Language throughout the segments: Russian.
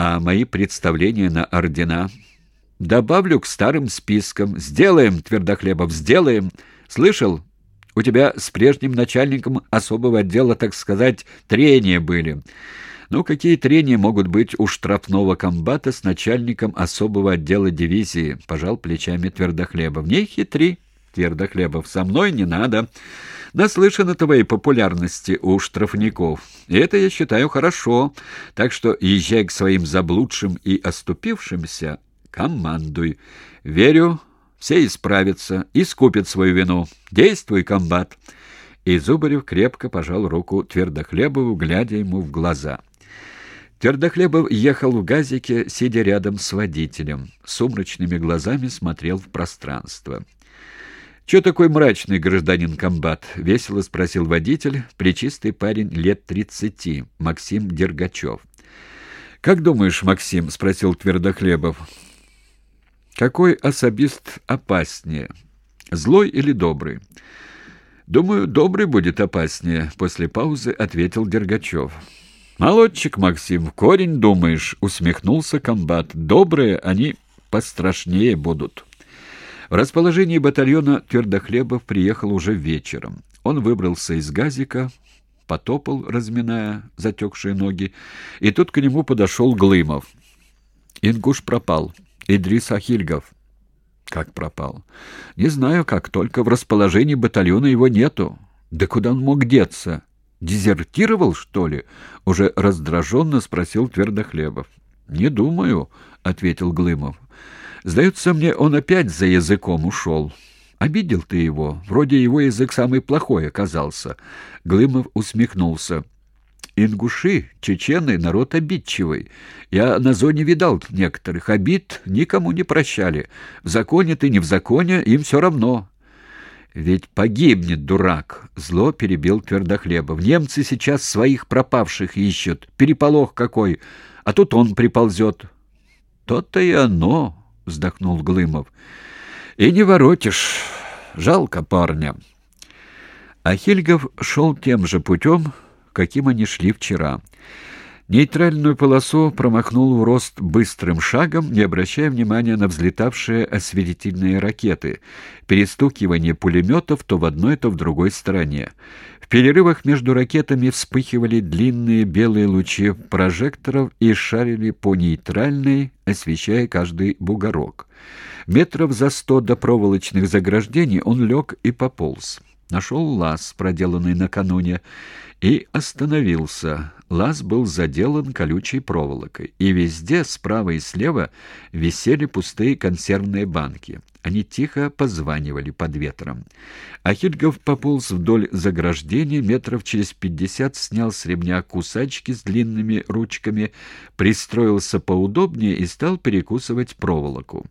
А мои представления на ордена добавлю к старым спискам. Сделаем, Твердохлебов, сделаем. Слышал? У тебя с прежним начальником особого отдела, так сказать, трения были. Ну, какие трения могут быть у штрафного комбата с начальником особого отдела дивизии? Пожал плечами Твердохлебов. Не хитри, Твердохлебов, со мной не надо. Наслышан о твоей популярности у штрафников. И это я считаю хорошо. Так что езжай к своим заблудшим и оступившимся, командуй. Верю, все исправятся, и скупят свою вину. Действуй, комбат!» И Зубарев крепко пожал руку Твердохлебову, глядя ему в глаза. Твердохлебов ехал в газике, сидя рядом с водителем. Сумрачными глазами смотрел в пространство. «Чё такой мрачный, гражданин комбат?» — весело спросил водитель, причистый парень лет тридцати, Максим Дергачев. «Как думаешь, Максим?» — спросил Твердохлебов. Какой особист опаснее, злой или добрый? Думаю, добрый будет опаснее, после паузы ответил Дергачев. Молодчик Максим, корень думаешь, усмехнулся комбат. Добрые они пострашнее будут. В расположении батальона Твердохлебов приехал уже вечером. Он выбрался из газика, потопал, разминая затекшие ноги, и тут к нему подошел Глымов. Ингуш пропал. Идрис Ахильгов. Как пропал? Не знаю как, только в расположении батальона его нету. Да куда он мог деться? Дезертировал, что ли? Уже раздраженно спросил Твердохлебов. Не думаю, ответил Глымов. Сдается мне, он опять за языком ушел. Обидел ты его. Вроде его язык самый плохой оказался. Глымов усмехнулся. Ингуши, чечены, народ обидчивый. Я на зоне видал некоторых. Обид никому не прощали. В законе ты, не в законе, им все равно. Ведь погибнет дурак, зло перебил Твердохлебов. Немцы сейчас своих пропавших ищут. Переполох какой. А тут он приползет. То-то и оно, вздохнул Глымов. И не воротишь. Жалко парня. А Хильгов шел тем же путем, каким они шли вчера. Нейтральную полосу промахнул в рост быстрым шагом, не обращая внимания на взлетавшие осветительные ракеты, перестукивание пулеметов то в одной, то в другой стороне. В перерывах между ракетами вспыхивали длинные белые лучи прожекторов и шарили по нейтральной, освещая каждый бугорок. Метров за сто до проволочных заграждений он лег и пополз. Нашел лаз, проделанный накануне, и остановился. Лаз был заделан колючей проволокой, и везде, справа и слева, висели пустые консервные банки. Они тихо позванивали под ветром. Ахильгов пополз вдоль заграждения, метров через пятьдесят снял с ремня кусачки с длинными ручками, пристроился поудобнее и стал перекусывать проволоку.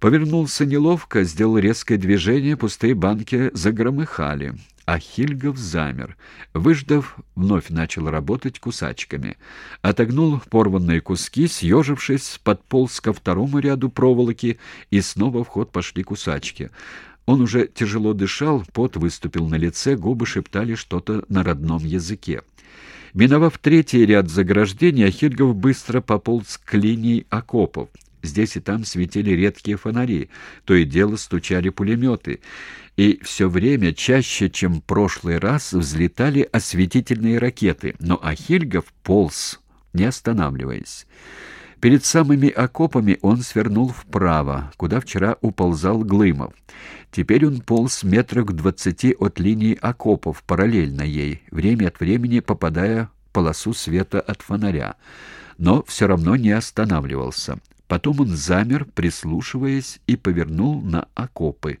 Повернулся неловко, сделал резкое движение, пустые банки загромыхали. А Хильгов замер. Выждав, вновь начал работать кусачками. Отогнул порванные куски, съежившись, подполз ко второму ряду проволоки, и снова в ход пошли кусачки. Он уже тяжело дышал, пот выступил на лице, губы шептали что-то на родном языке. Миновав третий ряд заграждений, Ахильгов быстро пополз к линии окопов. Здесь и там светили редкие фонари, то и дело стучали пулеметы. И все время, чаще, чем прошлый раз, взлетали осветительные ракеты, но Ахильгов полз, не останавливаясь. Перед самыми окопами он свернул вправо, куда вчера уползал Глымов. Теперь он полз метрах двадцати от линии окопов, параллельно ей, время от времени попадая в полосу света от фонаря. Но все равно не останавливался. Потом он замер, прислушиваясь, и повернул на окопы.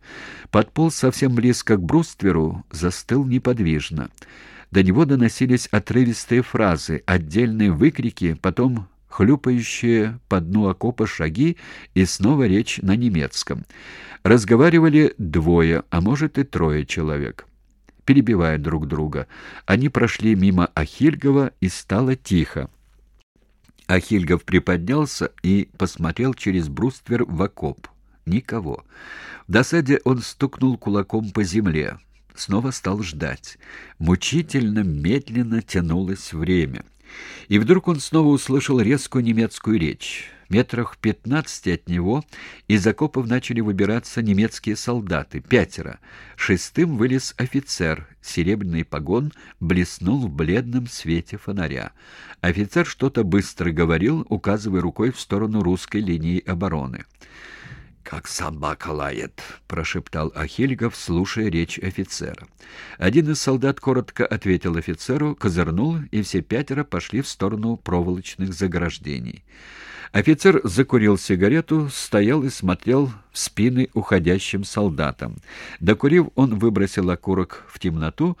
Подполз совсем близко к брустверу, застыл неподвижно. До него доносились отрывистые фразы, отдельные выкрики, потом хлюпающие по дну окопа шаги и снова речь на немецком. Разговаривали двое, а может и трое человек. Перебивая друг друга, они прошли мимо Ахильгова, и стало тихо. Ахильгов приподнялся и посмотрел через бруствер в окоп. Никого. В досаде он стукнул кулаком по земле. Снова стал ждать. Мучительно, медленно тянулось время. И вдруг он снова услышал резкую немецкую речь. Метрах пятнадцати от него из окопов начали выбираться немецкие солдаты, пятеро. Шестым вылез офицер, серебряный погон блеснул в бледном свете фонаря. Офицер что-то быстро говорил, указывая рукой в сторону русской линии обороны. «Как собака лает!» — прошептал Ахильгов, слушая речь офицера. Один из солдат коротко ответил офицеру, козырнул, и все пятеро пошли в сторону проволочных заграждений. Офицер закурил сигарету, стоял и смотрел в спины уходящим солдатам. Докурив, он выбросил окурок в темноту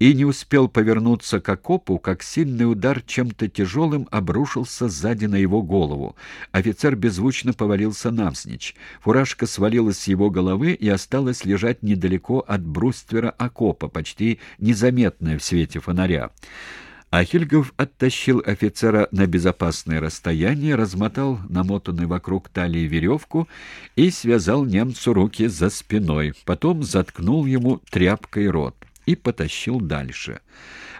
и не успел повернуться к окопу, как сильный удар чем-то тяжелым обрушился сзади на его голову. Офицер беззвучно повалился навзничь. Фуражка свалилась с его головы и осталась лежать недалеко от бруствера окопа, почти незаметная в свете фонаря. Ахильгов оттащил офицера на безопасное расстояние, размотал намотанную вокруг талии веревку и связал немцу руки за спиной, потом заткнул ему тряпкой рот и потащил дальше.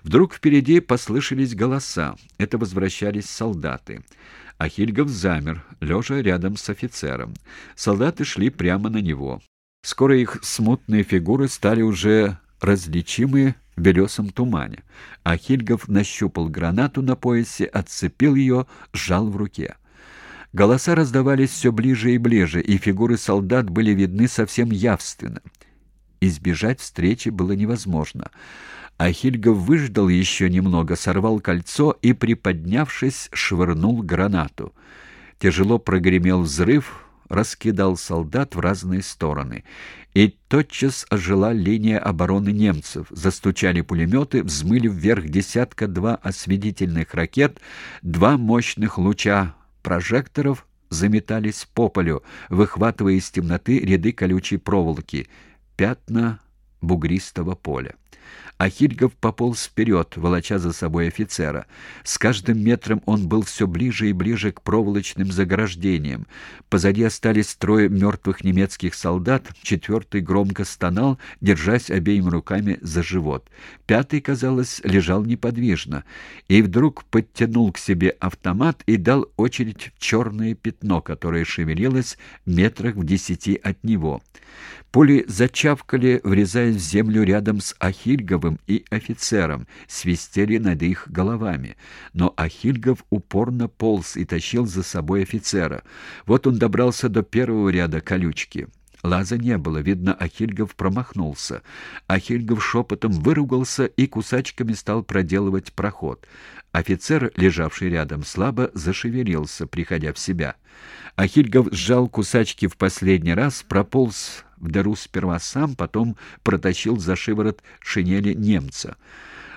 Вдруг впереди послышались голоса. Это возвращались солдаты. Ахильгов замер, лежа рядом с офицером. Солдаты шли прямо на него. Скоро их смутные фигуры стали уже различимы в белесом тумане. А Хильгов нащупал гранату на поясе, отцепил ее, сжал в руке. Голоса раздавались все ближе и ближе, и фигуры солдат были видны совсем явственно. Избежать встречи было невозможно. А выждал еще немного, сорвал кольцо и, приподнявшись, швырнул гранату. Тяжело прогремел взрыв, раскидал солдат в разные стороны. И тотчас ожила линия обороны немцев. Застучали пулеметы, взмыли вверх десятка-два осветительных ракет, два мощных луча прожекторов заметались по полю, выхватывая из темноты ряды колючей проволоки, пятна бугристого поля. А пополз вперед, волоча за собой офицера. С каждым метром он был все ближе и ближе к проволочным заграждениям. Позади остались трое мертвых немецких солдат, четвертый громко стонал, держась обеими руками за живот. Пятый, казалось, лежал неподвижно, и вдруг подтянул к себе автомат и дал очередь в черное пятно, которое шевелилось метрах в десяти от него. Пули зачавкали, врезаясь в землю рядом с Ахильговым и офицером, свистели над их головами. Но Ахильгов упорно полз и тащил за собой офицера. Вот он добрался до первого ряда колючки. Лаза не было, видно, Ахильгов промахнулся. Ахильгов шепотом выругался и кусачками стал проделывать проход. Офицер, лежавший рядом, слабо зашевелился, приходя в себя. Ахильгов сжал кусачки в последний раз, прополз в дыру сперва сам, потом протащил за шиворот шинели немца.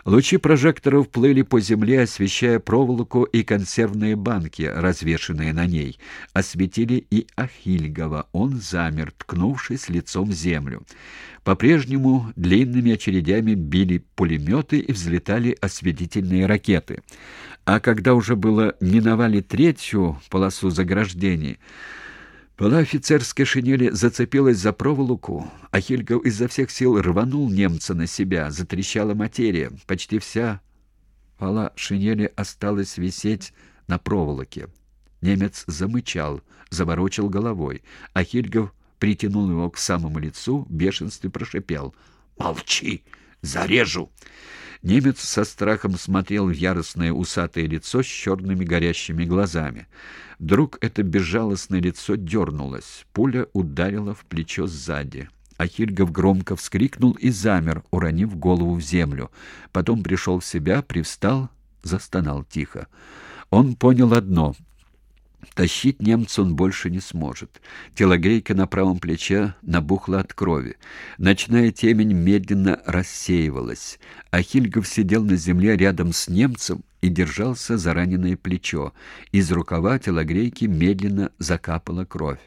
Лучи прожекторов плыли по земле, освещая проволоку и консервные банки, развешанные на ней. Осветили и Ахильгова. Он замер, ткнувшись лицом в землю. По-прежнему длинными очередями били пулеметы и взлетали осветительные ракеты. А когда уже было миновали третью полосу заграждений, Пола офицерской шинели зацепилась за проволоку, а Хильгов изо всех сил рванул немца на себя, затрещала материя. Почти вся пола шинели осталась висеть на проволоке. Немец замычал, заворочил головой, а Хильгов притянул его к самому лицу, в бешенстве прошипел. «Молчи! Зарежу!» Немец со страхом смотрел в яростное усатое лицо с черными горящими глазами. Вдруг это безжалостное лицо дернулось. Пуля ударила в плечо сзади. Ахильгов громко вскрикнул и замер, уронив голову в землю. Потом пришел в себя, привстал, застонал тихо. Он понял одно — Тащить немца он больше не сможет. Телогрейка на правом плече набухла от крови. Ночная темень медленно рассеивалась. А Хильгов сидел на земле рядом с немцем и держался за раненое плечо. Из рукава телогрейки медленно закапала кровь.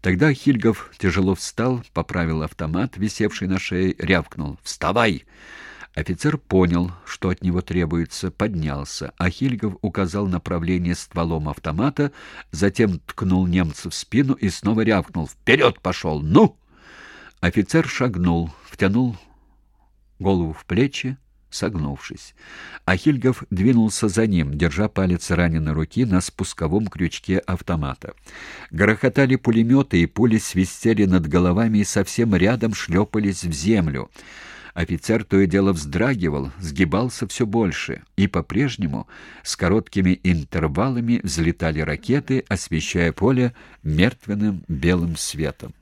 Тогда Хильгов тяжело встал, поправил автомат, висевший на шее, рявкнул «Вставай!» Офицер понял, что от него требуется, поднялся, а Хильгов указал направление стволом автомата, затем ткнул немца в спину и снова рявкнул «Вперед пошел! Ну!» Офицер шагнул, втянул голову в плечи, согнувшись. А Хильгов двинулся за ним, держа палец раненой руки на спусковом крючке автомата. Грохотали пулеметы, и пули свистели над головами и совсем рядом шлепались в землю. Офицер то и дело вздрагивал, сгибался все больше, и по-прежнему с короткими интервалами взлетали ракеты, освещая поле мертвенным белым светом.